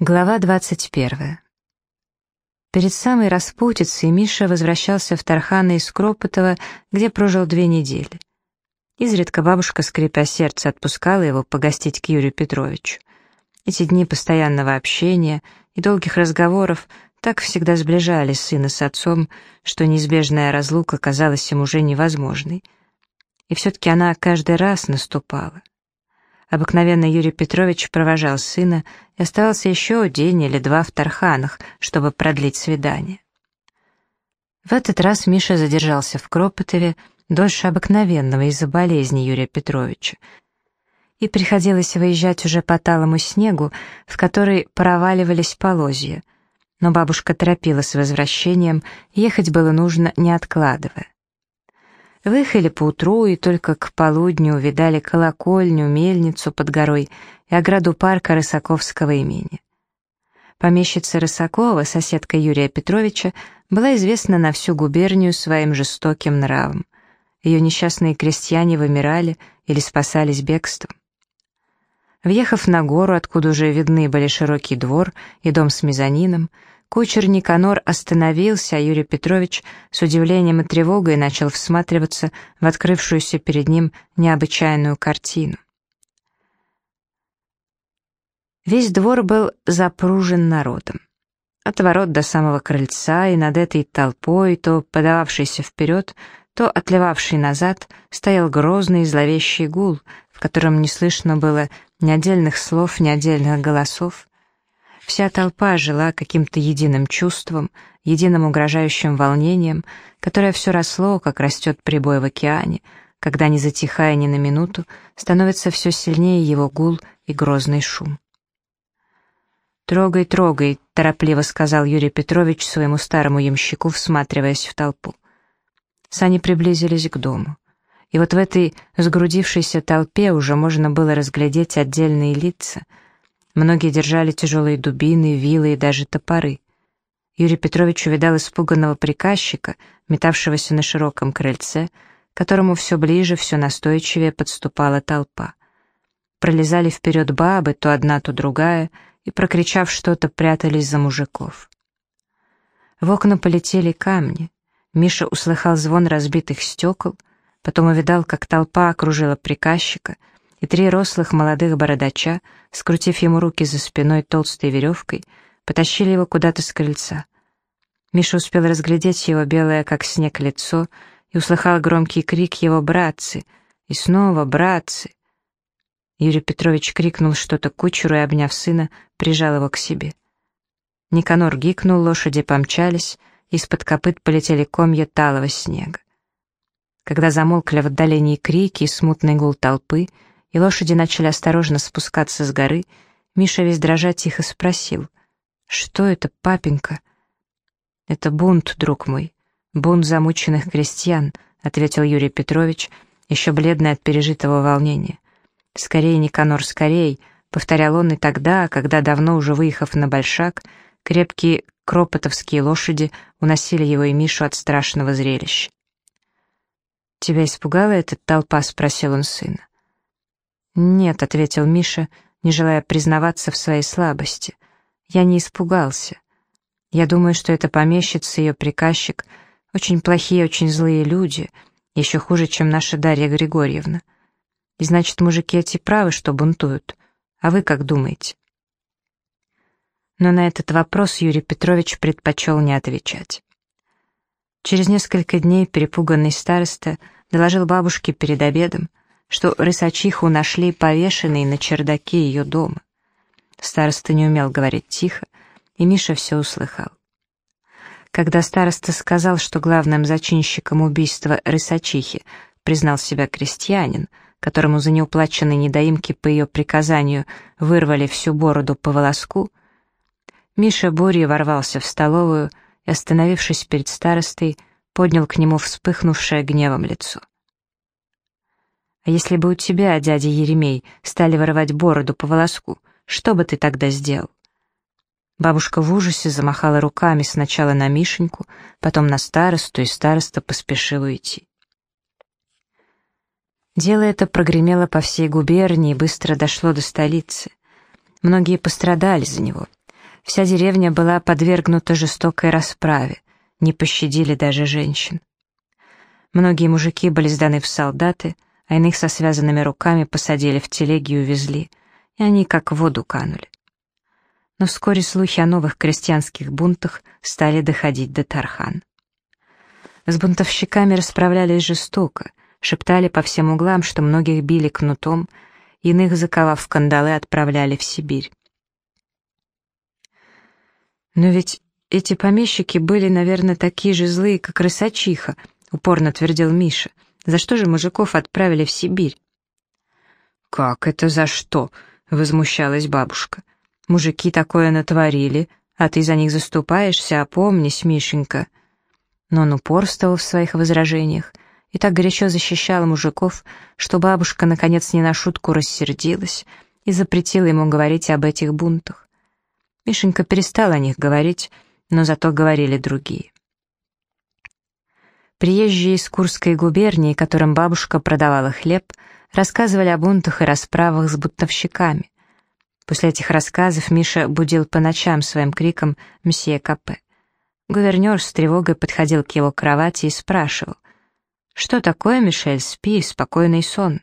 Глава 21. Перед самой распутицей Миша возвращался в Тарханы из Кропотова, где прожил две недели. Изредка бабушка, скрипя сердце, отпускала его погостить к Юрию Петровичу. Эти дни постоянного общения и долгих разговоров так всегда сближали сына с отцом, что неизбежная разлука казалась им уже невозможной. И все-таки она каждый раз наступала. Обыкновенно Юрий Петрович провожал сына и оставался еще день или два в Тарханах, чтобы продлить свидание. В этот раз Миша задержался в Кропотове дольше обыкновенного из-за болезни Юрия Петровича, и приходилось выезжать уже по талому снегу, в который проваливались полозья. Но бабушка торопилась с возвращением, ехать было нужно, не откладывая. Выехали поутру и только к полудню увидали колокольню, мельницу под горой и ограду парка Рысаковского имени. Помещица Рысакова, соседка Юрия Петровича, была известна на всю губернию своим жестоким нравом. Ее несчастные крестьяне вымирали или спасались бегством. Въехав на гору, откуда уже видны были широкий двор и дом с мезонином, Кучер Никанор остановился, а Юрий Петрович с удивлением и тревогой начал всматриваться в открывшуюся перед ним необычайную картину. Весь двор был запружен народом. От ворот до самого крыльца и над этой толпой, то подававшейся вперед, то отливавший назад, стоял грозный и зловещий гул, в котором не слышно было ни отдельных слов, ни отдельных голосов, Вся толпа жила каким-то единым чувством, единым угрожающим волнением, которое все росло, как растет прибой в океане, когда, не затихая ни на минуту, становится все сильнее его гул и грозный шум. «Трогай, трогай», — торопливо сказал Юрий Петрович своему старому ямщику, всматриваясь в толпу. Сани приблизились к дому. И вот в этой сгрудившейся толпе уже можно было разглядеть отдельные лица — Многие держали тяжелые дубины, вилы и даже топоры. Юрий Петрович увидал испуганного приказчика, метавшегося на широком крыльце, к которому все ближе, все настойчивее подступала толпа. Пролезали вперед бабы, то одна, то другая, и, прокричав что-то, прятались за мужиков. В окна полетели камни. Миша услыхал звон разбитых стекол, потом увидал, как толпа окружила приказчика — и три рослых молодых бородача, скрутив ему руки за спиной толстой веревкой, потащили его куда-то с крыльца. Миша успел разглядеть его белое, как снег, лицо и услыхал громкий крик его «братцы!» и снова «братцы!». Юрий Петрович крикнул что-то кучеру и, обняв сына, прижал его к себе. Никанор гикнул, лошади помчались, из-под копыт полетели комья талого снега. Когда замолкли в отдалении крики и смутный гул толпы, и лошади начали осторожно спускаться с горы, Миша весь дрожа тихо спросил, «Что это, папенька?» «Это бунт, друг мой, бунт замученных крестьян», ответил Юрий Петрович, еще бледный от пережитого волнения. «Скорей, Никанор, скорей!» — повторял он и тогда, когда, давно уже выехав на Большак, крепкие кропотовские лошади уносили его и Мишу от страшного зрелища. «Тебя испугала эта толпа?» — спросил он сына. «Нет», — ответил Миша, не желая признаваться в своей слабости. «Я не испугался. Я думаю, что это помещица, ее приказчик, очень плохие, очень злые люди, еще хуже, чем наша Дарья Григорьевна. И значит, мужики эти правы, что бунтуют. А вы как думаете?» Но на этот вопрос Юрий Петрович предпочел не отвечать. Через несколько дней перепуганный староста доложил бабушке перед обедом, что рысачиху нашли повешенной на чердаке ее дома. Староста не умел говорить тихо, и Миша все услыхал. Когда староста сказал, что главным зачинщиком убийства рысачихи признал себя крестьянин, которому за неуплаченные недоимки по ее приказанию вырвали всю бороду по волоску, Миша бурей ворвался в столовую и, остановившись перед старостой, поднял к нему вспыхнувшее гневом лицо. Если бы у тебя, дядя Еремей, стали воровать бороду по волоску, что бы ты тогда сделал?» Бабушка в ужасе замахала руками сначала на Мишеньку, потом на старосту, и староста поспешил уйти. Дело это прогремело по всей губернии и быстро дошло до столицы. Многие пострадали за него. Вся деревня была подвергнута жестокой расправе, не пощадили даже женщин. Многие мужики были сданы в солдаты, а иных со связанными руками посадили в телеги и увезли, и они как в воду канули. Но вскоре слухи о новых крестьянских бунтах стали доходить до Тархан. С бунтовщиками расправлялись жестоко, шептали по всем углам, что многих били кнутом, иных, заковав в кандалы, отправляли в Сибирь. Но ведь эти помещики были, наверное, такие же злые, как рысачиха, упорно твердил Миша. За что же мужиков отправили в Сибирь? Как это за что? возмущалась бабушка. Мужики такое натворили, а ты за них заступаешься, опомнись, Мишенька. Но он упорствовал в своих возражениях и так горячо защищал мужиков, что бабушка наконец не на шутку рассердилась и запретила ему говорить об этих бунтах. Мишенька перестал о них говорить, но зато говорили другие. Приезжие из Курской губернии, которым бабушка продавала хлеб, рассказывали о бунтах и расправах с бунтовщиками. После этих рассказов Миша будил по ночам своим криком «Мсье Капе». Гувернер с тревогой подходил к его кровати и спрашивал. «Что такое, Мишель, спи, спокойный сон».